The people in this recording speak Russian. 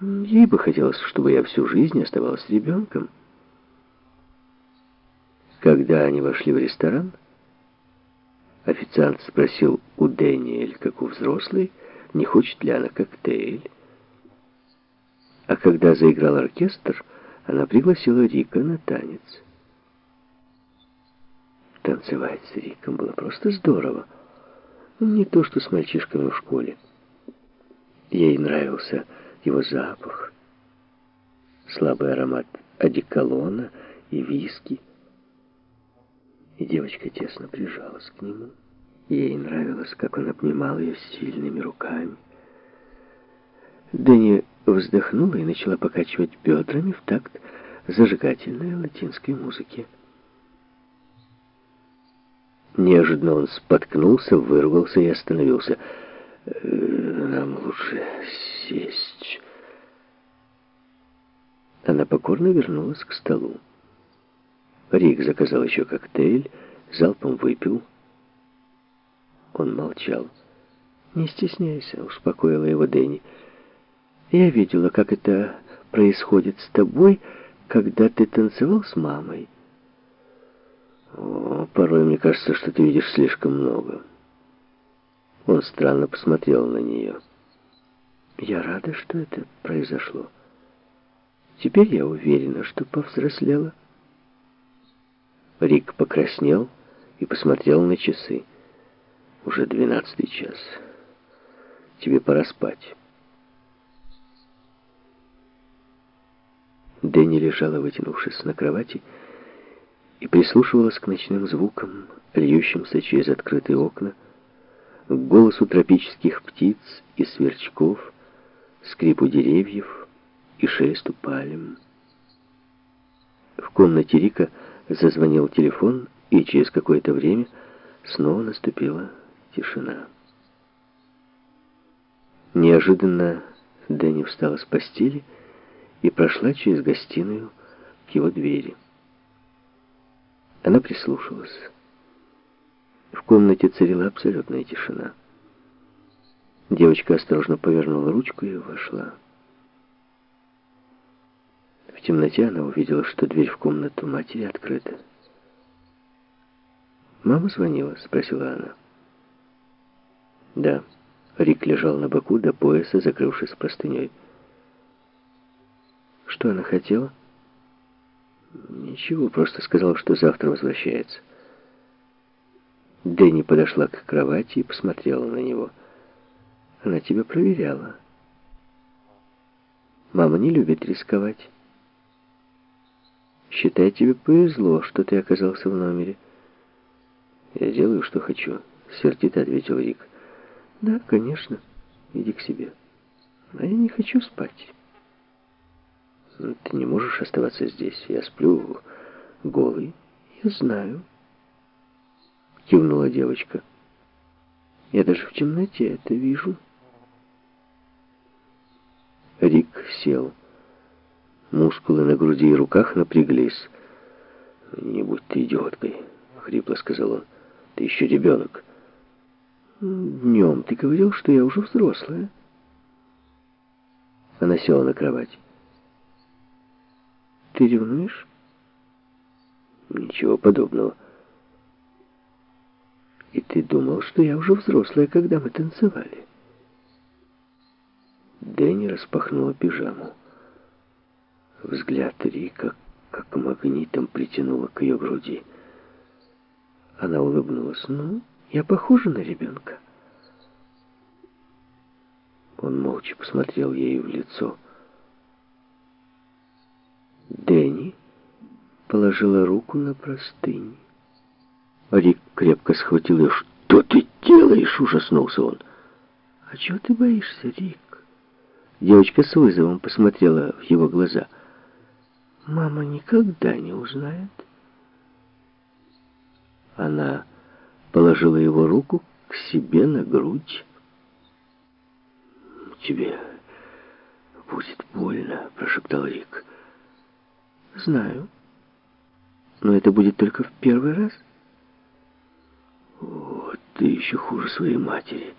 Ей бы хотелось, чтобы я всю жизнь оставалась ребенком. Когда они вошли в ресторан, официант спросил у Дэниэль, как у взрослой, не хочет ли она коктейль. А когда заиграл оркестр, она пригласила Рика на танец. Танцевать с Риком было просто здорово. Не то, что с мальчишками в школе. Ей нравился его запах, слабый аромат одеколона и виски. И девочка тесно прижалась к нему. Ей нравилось, как он обнимал ее сильными руками. Дэнни вздохнула и начала покачивать бедрами в такт зажигательной латинской музыки. Неожиданно он споткнулся, вырвался и остановился. «Э, «Нам лучше сесть». Она покорно вернулась к столу. Рик заказал еще коктейль, залпом выпил. Он молчал. «Не стесняйся», — успокоила его Дэнни. «Я видела, как это происходит с тобой, когда ты танцевал с мамой». О, порой мне кажется, что ты видишь слишком много. Он странно посмотрел на нее. Я рада, что это произошло. Теперь я уверена, что повзрослела. Рик покраснел и посмотрел на часы. Уже двенадцатый час. Тебе пора спать. Дэнни лежала, вытянувшись на кровати, и прислушивалась к ночным звукам, льющимся через открытые окна, к голосу тропических птиц и сверчков, скрипу деревьев и шелесту пальм. В комнате Рика зазвонил телефон, и через какое-то время снова наступила тишина. Неожиданно Дэнни встала с постели и прошла через гостиную к его двери. Она прислушалась. В комнате царила абсолютная тишина. Девочка осторожно повернула ручку и вошла. В темноте она увидела, что дверь в комнату матери открыта. «Мама звонила?» — спросила она. «Да». Рик лежал на боку до пояса, закрывшись простыней. «Что она хотела?» Ничего, просто сказал, что завтра возвращается. Дэнни подошла к кровати и посмотрела на него. Она тебя проверяла. Мама не любит рисковать. Считай, тебе повезло, что ты оказался в номере. Я делаю, что хочу, сердито ответил Рик. Да, конечно. Иди к себе. А я не хочу спать. Ты не можешь оставаться здесь. Я сплю голый. Я знаю. Кивнула девочка. Я даже в темноте это вижу. Рик сел. Мускулы на груди и руках напряглись. «Не будь ты идиоткой», — хрипло сказал он. «Ты еще ребенок». «Днем ты говорил, что я уже взрослая». Она села на кровать. Ты ревнуешь? Ничего подобного. И ты думал, что я уже взрослая, когда мы танцевали? Дэнни распахнула пижаму. Взгляд Рика как магнитом притянуло к ее груди. Она улыбнулась. «Ну, я похожа на ребенка?» Он молча посмотрел ей в лицо. Дэнни положила руку на простынь. Рик крепко схватил ее. «Что ты делаешь?» — ужаснулся он. «А чего ты боишься, Рик?» Девочка с вызовом посмотрела в его глаза. «Мама никогда не узнает». Она положила его руку к себе на грудь. «Тебе будет больно», — прошептал Рик. Знаю. Но это будет только в первый раз. Вот ты еще хуже своей матери.